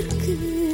تركب